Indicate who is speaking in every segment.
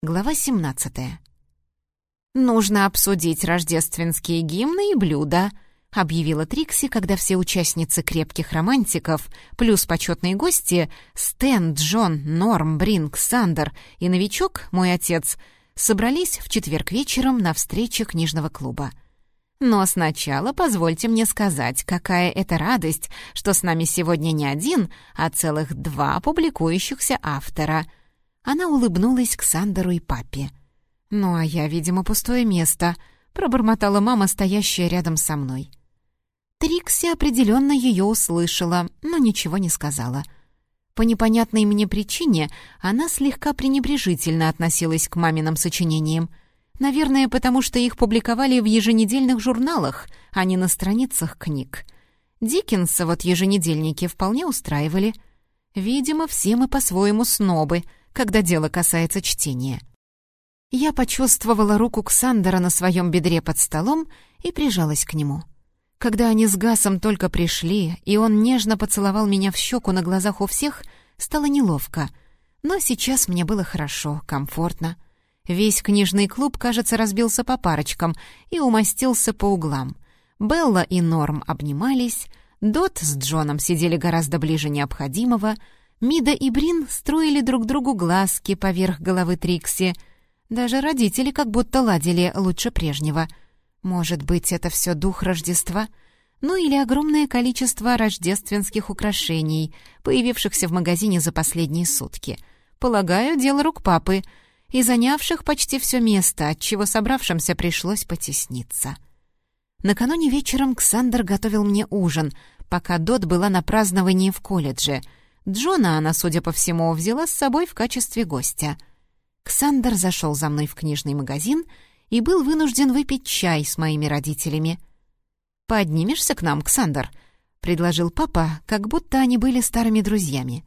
Speaker 1: Глава 17. «Нужно обсудить рождественские гимны и блюда», — объявила Трикси, когда все участницы крепких романтиков, плюс почетные гости Стэн, Джон, Норм, Бринг, Сандер и новичок, мой отец, собрались в четверг вечером на встрече книжного клуба. Но сначала позвольте мне сказать, какая это радость, что с нами сегодня не один, а целых два публикующихся автора — она улыбнулась к Сандеру и папе. «Ну, а я, видимо, пустое место», — пробормотала мама, стоящая рядом со мной. Трикси определенно ее услышала, но ничего не сказала. По непонятной мне причине она слегка пренебрежительно относилась к маминым сочинениям. Наверное, потому что их публиковали в еженедельных журналах, а не на страницах книг. Диккенса вот еженедельники вполне устраивали. Видимо, все мы по-своему снобы — когда дело касается чтения. Я почувствовала руку Ксандера на своем бедре под столом и прижалась к нему. Когда они с Гасом только пришли, и он нежно поцеловал меня в щеку на глазах у всех, стало неловко. Но сейчас мне было хорошо, комфортно. Весь книжный клуб, кажется, разбился по парочкам и умостился по углам. Белла и Норм обнимались, Дот с Джоном сидели гораздо ближе необходимого — Мида и Брин строили друг другу глазки поверх головы Трикси. Даже родители как будто ладили лучше прежнего. Может быть, это все дух Рождества? Ну или огромное количество рождественских украшений, появившихся в магазине за последние сутки. Полагаю, дело рук папы, и занявших почти все место, отчего собравшимся пришлось потесниться. Накануне вечером Ксандр готовил мне ужин, пока Дот была на праздновании в колледже — Джона она, судя по всему, взяла с собой в качестве гостя. Ксандер зашел за мной в книжный магазин и был вынужден выпить чай с моими родителями. «Поднимешься к нам, Ксандер?» — предложил папа, как будто они были старыми друзьями.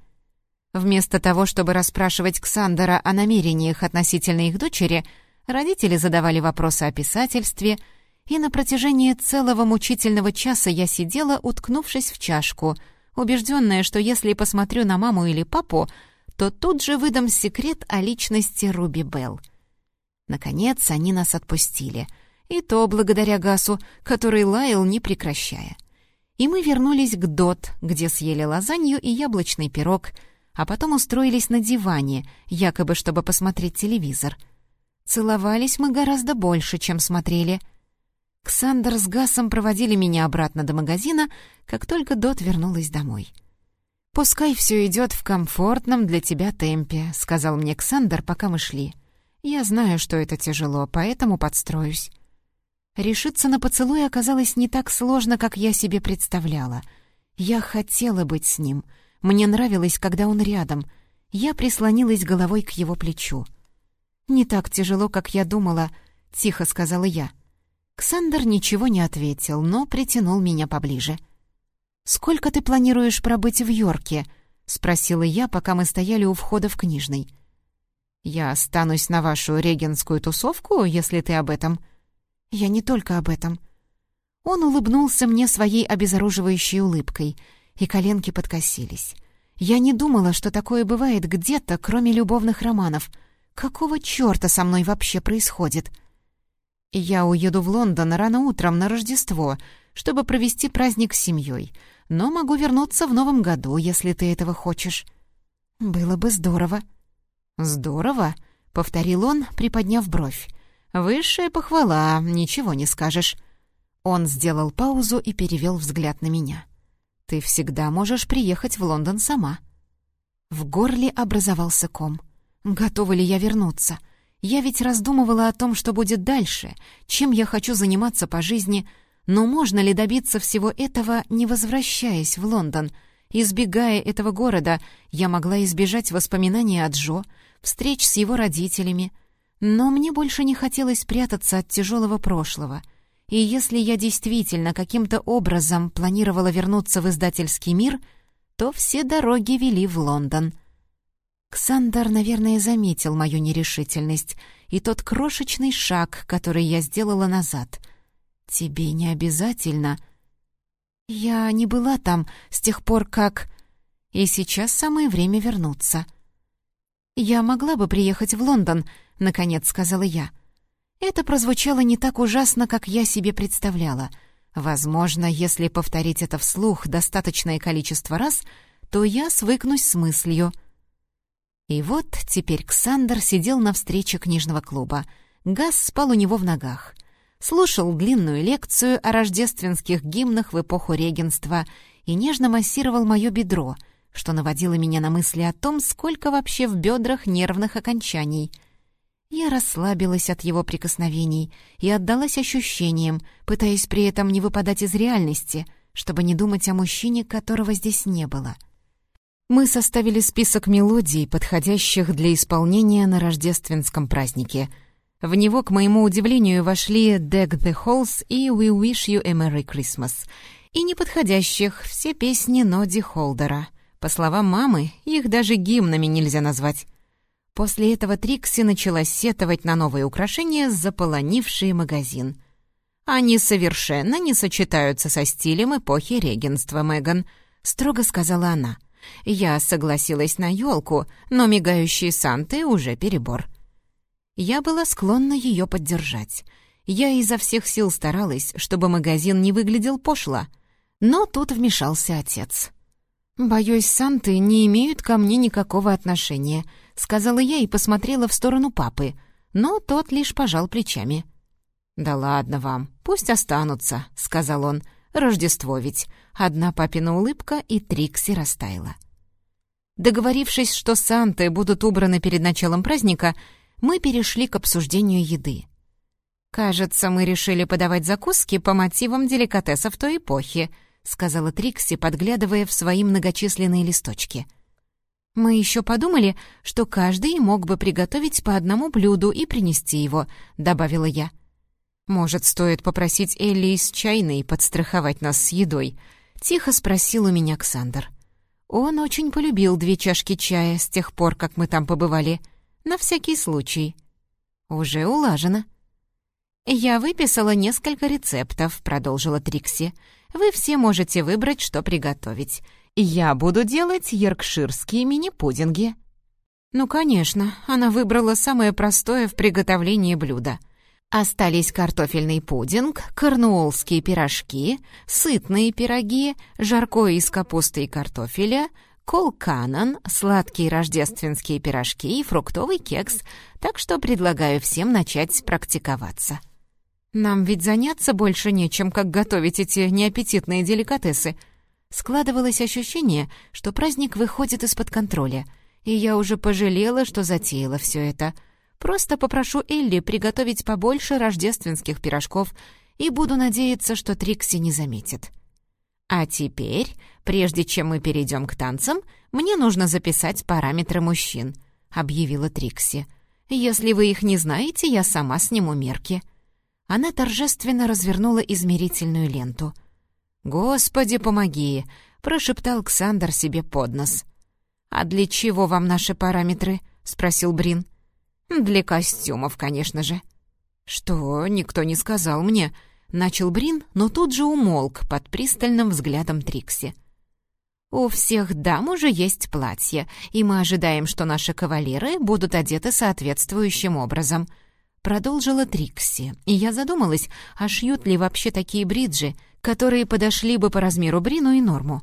Speaker 1: Вместо того, чтобы расспрашивать Ксандера о намерениях относительно их дочери, родители задавали вопросы о писательстве, и на протяжении целого мучительного часа я сидела, уткнувшись в чашку — убежденная, что если посмотрю на маму или папу, то тут же выдам секрет о личности Руби Белл. Наконец, они нас отпустили. И то благодаря Гасу, который лаял, не прекращая. И мы вернулись к Дот, где съели лазанью и яблочный пирог, а потом устроились на диване, якобы чтобы посмотреть телевизор. Целовались мы гораздо больше, чем смотрели — Ксандр с Гасом проводили меня обратно до магазина, как только Дот вернулась домой. «Пускай все идет в комфортном для тебя темпе», — сказал мне Ксандр, пока мы шли. «Я знаю, что это тяжело, поэтому подстроюсь». Решиться на поцелуй оказалось не так сложно, как я себе представляла. Я хотела быть с ним. Мне нравилось, когда он рядом. Я прислонилась головой к его плечу. «Не так тяжело, как я думала», — тихо сказала я. Ксандер ничего не ответил, но притянул меня поближе. «Сколько ты планируешь пробыть в Йорке?» — спросила я, пока мы стояли у входа в книжный. «Я останусь на вашу регенскую тусовку, если ты об этом». «Я не только об этом». Он улыбнулся мне своей обезоруживающей улыбкой, и коленки подкосились. Я не думала, что такое бывает где-то, кроме любовных романов. Какого чёрта со мной вообще происходит?» Я уеду в Лондон рано утром на Рождество, чтобы провести праздник с семьей, но могу вернуться в новом году, если ты этого хочешь». «Было бы здорово». «Здорово», — повторил он, приподняв бровь. «Высшая похвала, ничего не скажешь». Он сделал паузу и перевел взгляд на меня. «Ты всегда можешь приехать в Лондон сама». В горле образовался ком. «Готова ли я вернуться?» Я ведь раздумывала о том, что будет дальше, чем я хочу заниматься по жизни, но можно ли добиться всего этого, не возвращаясь в Лондон? Избегая этого города, я могла избежать воспоминаний о Джо, встреч с его родителями. Но мне больше не хотелось прятаться от тяжелого прошлого. И если я действительно каким-то образом планировала вернуться в издательский мир, то все дороги вели в Лондон — Ксандр, наверное, заметил мою нерешительность и тот крошечный шаг, который я сделала назад. «Тебе не обязательно...» «Я не была там с тех пор, как...» «И сейчас самое время вернуться». «Я могла бы приехать в Лондон», — наконец сказала я. Это прозвучало не так ужасно, как я себе представляла. Возможно, если повторить это вслух достаточное количество раз, то я свыкнусь с мыслью. И вот теперь Ксандр сидел на встрече книжного клуба. Газ спал у него в ногах. Слушал длинную лекцию о рождественских гимнах в эпоху регенства и нежно массировал мое бедро, что наводило меня на мысли о том, сколько вообще в бедрах нервных окончаний. Я расслабилась от его прикосновений и отдалась ощущениям, пытаясь при этом не выпадать из реальности, чтобы не думать о мужчине, которого здесь не было. — мы составили список мелодий, подходящих для исполнения на рождественском празднике. В него, к моему удивлению, вошли «Deck the Halls» и «We Wish You a Merry Christmas», и неподходящих все песни Ноди Холдера. По словам мамы, их даже гимнами нельзя назвать. После этого Трикси начала сетовать на новые украшения, заполонившие магазин. «Они совершенно не сочетаются со стилем эпохи регенства, Меган», — строго сказала она. — я согласилась на елку, но мигающие санты уже перебор. Я была склонна ее поддержать. Я изо всех сил старалась, чтобы магазин не выглядел пошло. Но тут вмешался отец. «Боюсь, санты не имеют ко мне никакого отношения», — сказала я и посмотрела в сторону папы, но тот лишь пожал плечами. «Да ладно вам, пусть останутся», — сказал он, — Рождество ведь. Одна папина улыбка, и Трикси растаяла. Договорившись, что Санты будут убраны перед началом праздника, мы перешли к обсуждению еды. «Кажется, мы решили подавать закуски по мотивам деликатесов той эпохи», сказала Трикси, подглядывая в свои многочисленные листочки. «Мы еще подумали, что каждый мог бы приготовить по одному блюду и принести его», — добавила я. «Может, стоит попросить Элли из чайной подстраховать нас с едой?» — тихо спросил у меня Ксандр. Он очень полюбил две чашки чая с тех пор, как мы там побывали. На всякий случай. Уже улажено. «Я выписала несколько рецептов», — продолжила Трикси. «Вы все можете выбрать, что приготовить. Я буду делать йоркширские мини-пудинги». Ну, конечно, она выбрала самое простое в приготовлении блюда — Остались картофельный пудинг, корнуолские пирожки, сытные пироги, жаркое из капусты и картофеля, колканан, сладкие рождественские пирожки и фруктовый кекс, так что предлагаю всем начать практиковаться. Нам ведь заняться больше нечем, как готовить эти неаппетитные деликатесы. Складывалось ощущение, что праздник выходит из-под контроля, и я уже пожалела, что затеяла все это — Просто попрошу Элли приготовить побольше рождественских пирожков и буду надеяться, что Трикси не заметит. А теперь, прежде чем мы перейдем к танцам, мне нужно записать параметры мужчин, объявила Трикси. Если вы их не знаете, я сама сниму мерки. Она торжественно развернула измерительную ленту. «Господи, помоги!» — прошептал Ксандр себе под нос. «А для чего вам наши параметры?» — спросил Брин. «Для костюмов, конечно же». «Что? Никто не сказал мне», — начал Брин, но тут же умолк под пристальным взглядом Трикси. «У всех дам уже есть платья, и мы ожидаем, что наши кавалеры будут одеты соответствующим образом», — продолжила Трикси, и я задумалась, а шьют ли вообще такие бриджи, которые подошли бы по размеру Брину и Норму.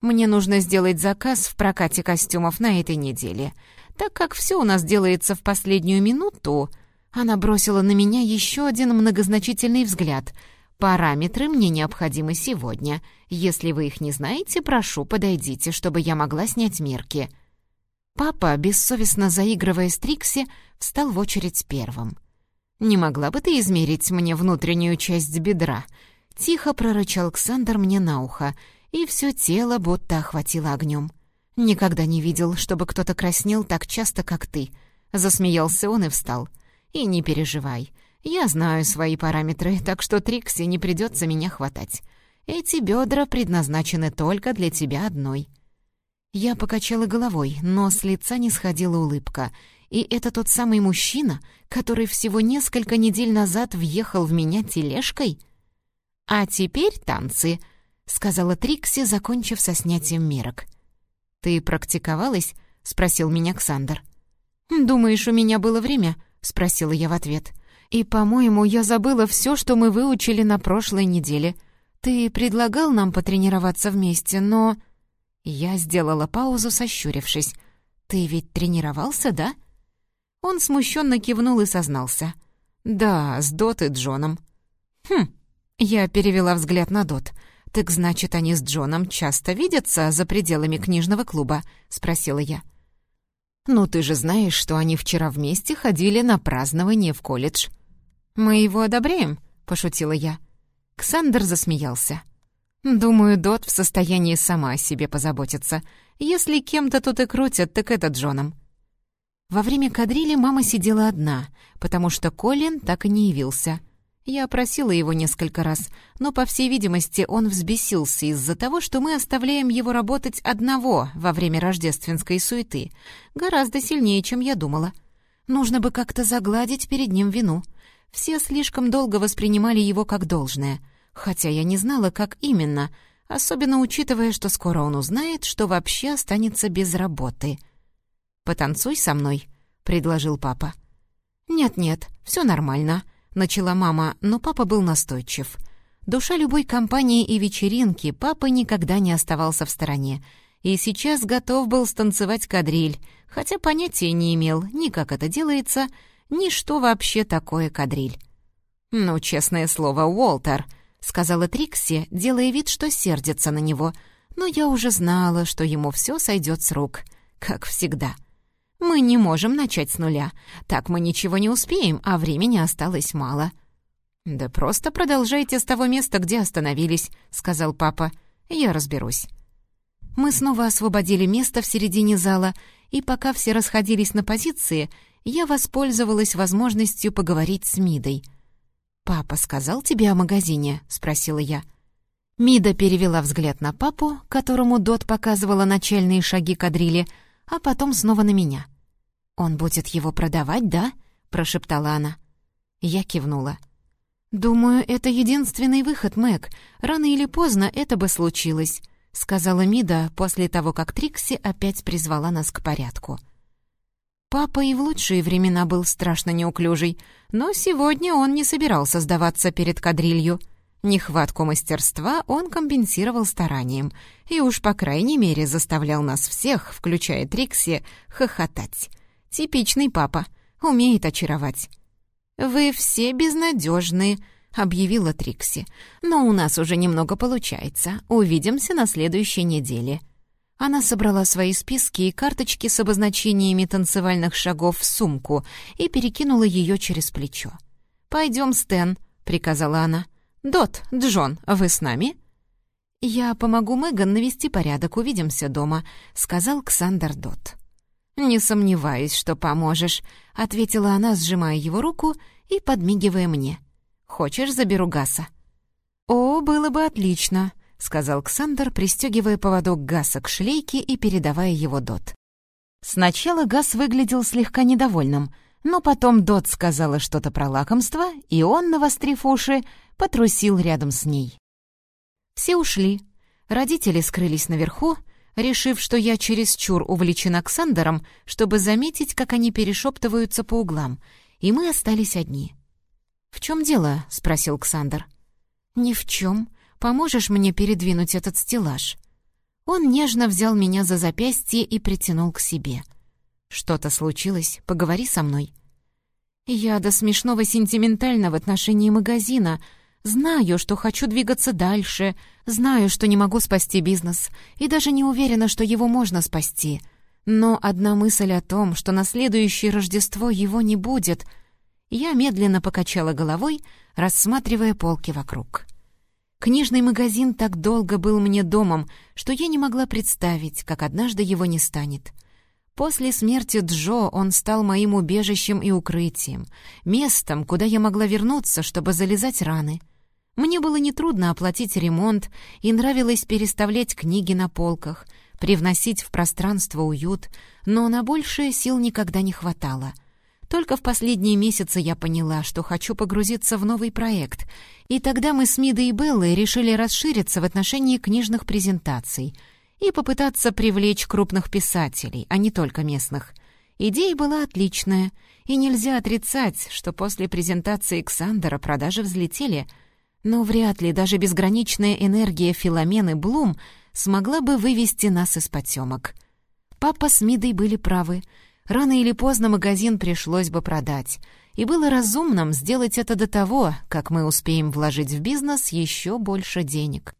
Speaker 1: «Мне нужно сделать заказ в прокате костюмов на этой неделе так как все у нас делается в последнюю минуту, она бросила на меня еще один многозначительный взгляд. «Параметры мне необходимы сегодня. Если вы их не знаете, прошу, подойдите, чтобы я могла снять мерки». Папа, бессовестно заигрывая с Трикси, встал в очередь первым. «Не могла бы ты измерить мне внутреннюю часть бедра?» Тихо прорычал Александр мне на ухо, и все тело будто охватило огнем. «Никогда не видел, чтобы кто-то краснел так часто, как ты». Засмеялся он и встал. «И не переживай. Я знаю свои параметры, так что Трикси не придется меня хватать. Эти бедра предназначены только для тебя одной». Я покачала головой, но с лица не сходила улыбка. И это тот самый мужчина, который всего несколько недель назад въехал в меня тележкой? «А теперь танцы», — сказала Трикси, закончив со снятием мерок. «Ты практиковалась?» — спросил меня Ксандр. «Думаешь, у меня было время?» — спросила я в ответ. «И, по-моему, я забыла все, что мы выучили на прошлой неделе. Ты предлагал нам потренироваться вместе, но...» Я сделала паузу, сощурившись. «Ты ведь тренировался, да?» Он смущенно кивнул и сознался. «Да, с Дот и Джоном». «Хм». Я перевела взгляд на Дот. «Так значит, они с Джоном часто видятся за пределами книжного клуба?» — спросила я. «Ну, ты же знаешь, что они вчера вместе ходили на празднование в колледж». «Мы его одобряем?» — пошутила я. Ксандер засмеялся. «Думаю, Дот в состоянии сама о себе позаботиться. Если кем-то тут и крутят, так это Джоном». Во время кадрили мама сидела одна, потому что Колин так и не явился. Я просила его несколько раз, но, по всей видимости, он взбесился из-за того, что мы оставляем его работать одного во время рождественской суеты. Гораздо сильнее, чем я думала. Нужно бы как-то загладить перед ним вину. Все слишком долго воспринимали его как должное, хотя я не знала, как именно, особенно учитывая, что скоро он узнает, что вообще останется без работы. «Потанцуй со мной», — предложил папа. «Нет-нет, все нормально», — начала мама, но папа был настойчив. Душа любой компании и вечеринки, папа никогда не оставался в стороне. И сейчас готов был станцевать кадриль, хотя понятия не имел ни как это делается, ни что вообще такое кадриль. «Ну, честное слово, Уолтер», — сказала Трикси, делая вид, что сердится на него, но я уже знала, что ему все сойдет с рук, как всегда. Мы не можем начать с нуля. Так мы ничего не успеем, а времени осталось мало». «Да просто продолжайте с того места, где остановились», — сказал папа. «Я разберусь». Мы снова освободили место в середине зала, и пока все расходились на позиции, я воспользовалась возможностью поговорить с Мидой. «Папа сказал тебе о магазине?» — спросила я. Мида перевела взгляд на папу, которому Дот показывала начальные шаги кадрили, а потом снова на меня. «Он будет его продавать, да?» — прошептала она. Я кивнула. «Думаю, это единственный выход, Мэг. Рано или поздно это бы случилось», — сказала Мида после того, как Трикси опять призвала нас к порядку. Папа и в лучшие времена был страшно неуклюжий, но сегодня он не собирался сдаваться перед кадрилью — Нехватку мастерства он компенсировал старанием и уж по крайней мере заставлял нас всех, включая Трикси, хохотать. Типичный папа, умеет очаровать. «Вы все безнадежные», — объявила Трикси. «Но у нас уже немного получается. Увидимся на следующей неделе». Она собрала свои списки и карточки с обозначениями танцевальных шагов в сумку и перекинула ее через плечо. «Пойдем, Стэн», — приказала она. «Дот, Джон, вы с нами?» «Я помогу Меган навести порядок, увидимся дома», — сказал Ксандер Дот. «Не сомневаюсь, что поможешь», — ответила она, сжимая его руку и подмигивая мне. «Хочешь, заберу Гаса?» «О, было бы отлично», — сказал Ксандер, пристегивая поводок Гаса к шлейке и передавая его Дот. Сначала Гас выглядел слегка недовольным, но потом Дот сказала что-то про лакомство, и он, навострив уши, потрусил рядом с ней. Все ушли. Родители скрылись наверху, решив, что я чересчур увлечена Ксандером, чтобы заметить, как они перешептываются по углам, и мы остались одни. «В чем дело?» — спросил Ксандер. «Ни в чем. Поможешь мне передвинуть этот стеллаж?» Он нежно взял меня за запястье и притянул к себе. «Что-то случилось? Поговори со мной». «Я до смешного сентиментальна в отношении магазина», Знаю, что хочу двигаться дальше, знаю, что не могу спасти бизнес, и даже не уверена, что его можно спасти. Но одна мысль о том, что на следующее Рождество его не будет... Я медленно покачала головой, рассматривая полки вокруг. Книжный магазин так долго был мне домом, что я не могла представить, как однажды его не станет. После смерти Джо он стал моим убежищем и укрытием, местом, куда я могла вернуться, чтобы залезать раны — мне было нетрудно оплатить ремонт, и нравилось переставлять книги на полках, привносить в пространство уют, но на большее сил никогда не хватало. Только в последние месяцы я поняла, что хочу погрузиться в новый проект, и тогда мы с Мидой и Беллой решили расшириться в отношении книжных презентаций и попытаться привлечь крупных писателей, а не только местных. Идея была отличная, и нельзя отрицать, что после презентации Ксандера продажи взлетели, но вряд ли даже безграничная энергия Филомены Блум смогла бы вывести нас из потемок. Папа с Мидой были правы. Рано или поздно магазин пришлось бы продать, и было разумным сделать это до того, как мы успеем вложить в бизнес еще больше денег.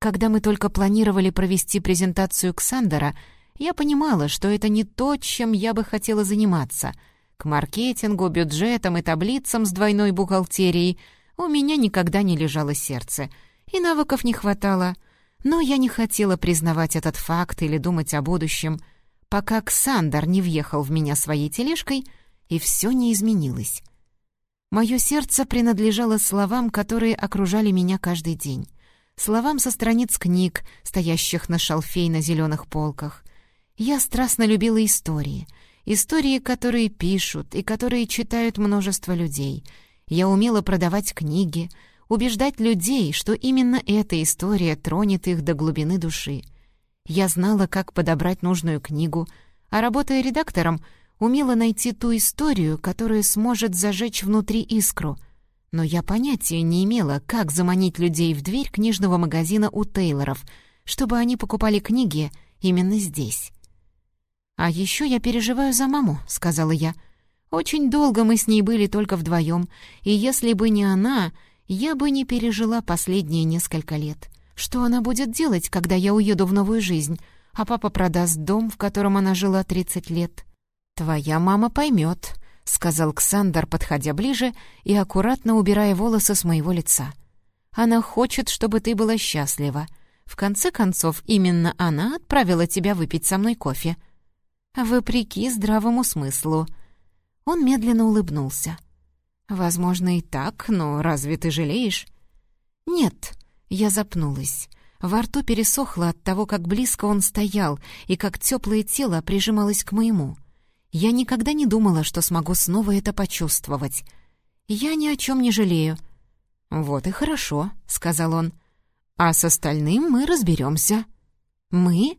Speaker 1: Когда мы только планировали провести презентацию Ксандера, я понимала, что это не то, чем я бы хотела заниматься. К маркетингу, бюджетам и таблицам с двойной бухгалтерией у меня никогда не лежало сердце, и навыков не хватало. Но я не хотела признавать этот факт или думать о будущем, пока Ксандер не въехал в меня своей тележкой, и все не изменилось. Мое сердце принадлежало словам, которые окружали меня каждый день словам со страниц книг, стоящих на шалфей на зеленых полках. Я страстно любила истории. Истории, которые пишут и которые читают множество людей. Я умела продавать книги, убеждать людей, что именно эта история тронет их до глубины души. Я знала, как подобрать нужную книгу, а работая редактором, умела найти ту историю, которая сможет зажечь внутри искру — но я понятия не имела, как заманить людей в дверь книжного магазина у Тейлоров, чтобы они покупали книги именно здесь. «А еще я переживаю за маму», — сказала я. «Очень долго мы с ней были только вдвоем, и если бы не она, я бы не пережила последние несколько лет. Что она будет делать, когда я уеду в новую жизнь, а папа продаст дом, в котором она жила 30 лет?» «Твоя мама поймет», — сказал Ксандр, подходя ближе и аккуратно убирая волосы с моего лица. «Она хочет, чтобы ты была счастлива. В конце концов, именно она отправила тебя выпить со мной кофе». «Вопреки здравому смыслу». Он медленно улыбнулся. «Возможно, и так, но разве ты жалеешь?» «Нет», — я запнулась. Во рту пересохло от того, как близко он стоял и как теплое тело прижималось к моему. Я никогда не думала, что смогу снова это почувствовать. Я ни о чем не жалею. «Вот и хорошо», — сказал он. «А с остальным мы разберемся». «Мы?»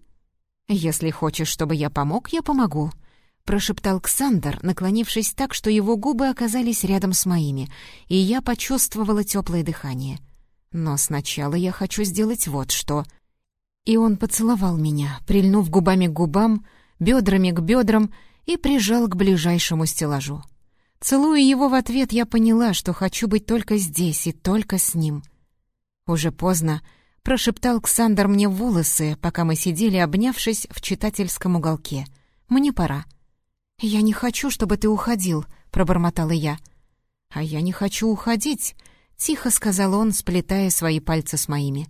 Speaker 1: «Если хочешь, чтобы я помог, я помогу», — прошептал Ксандр, наклонившись так, что его губы оказались рядом с моими, и я почувствовала теплое дыхание. «Но сначала я хочу сделать вот что». И он поцеловал меня, прильнув губами к губам, бедрами к бедрам, и прижал к ближайшему стеллажу. Целуя его в ответ, я поняла, что хочу быть только здесь и только с ним. Уже поздно прошептал Ксандр мне в волосы, пока мы сидели, обнявшись в читательском уголке. «Мне пора». «Я не хочу, чтобы ты уходил», — пробормотала я. «А я не хочу уходить», — тихо сказал он, сплетая свои пальцы с моими.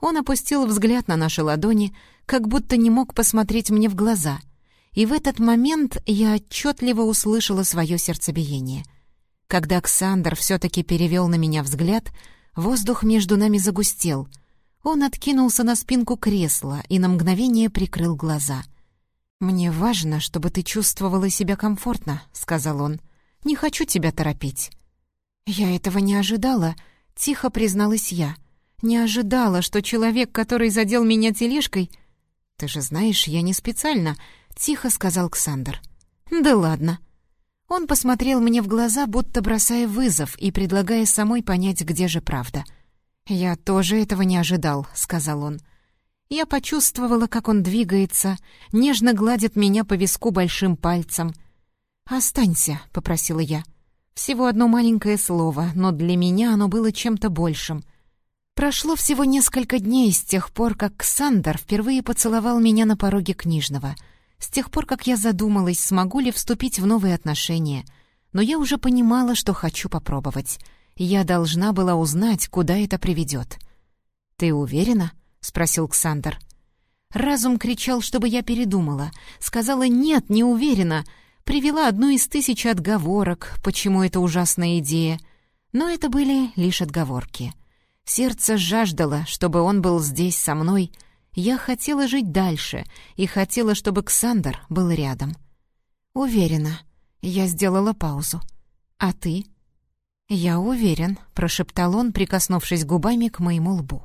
Speaker 1: Он опустил взгляд на наши ладони, как будто не мог посмотреть мне в глаза — и в этот момент я отчетливо услышала свое сердцебиение. Когда Александр все-таки перевел на меня взгляд, воздух между нами загустел. Он откинулся на спинку кресла и на мгновение прикрыл глаза. «Мне важно, чтобы ты чувствовала себя комфортно», — сказал он. «Не хочу тебя торопить». «Я этого не ожидала», — тихо призналась я. «Не ожидала, что человек, который задел меня тележкой...» «Ты же знаешь, я не специально», — тихо сказал Ксандр. «Да ладно». Он посмотрел мне в глаза, будто бросая вызов и предлагая самой понять, где же правда. «Я тоже этого не ожидал», — сказал он. Я почувствовала, как он двигается, нежно гладит меня по виску большим пальцем. «Останься», — попросила я. Всего одно маленькое слово, но для меня оно было чем-то большим. Прошло всего несколько дней с тех пор, как Ксандр впервые поцеловал меня на пороге книжного — с тех пор, как я задумалась, смогу ли вступить в новые отношения. Но я уже понимала, что хочу попробовать. Я должна была узнать, куда это приведет. «Ты уверена?» — спросил Ксандр. Разум кричал, чтобы я передумала. Сказала «нет, не уверена». Привела одну из тысячи отговорок, почему это ужасная идея. Но это были лишь отговорки. Сердце жаждало, чтобы он был здесь со мной — я хотела жить дальше и хотела, чтобы Ксандр был рядом. Уверена. Я сделала паузу. А ты? Я уверен, прошептал он, прикоснувшись губами к моему лбу.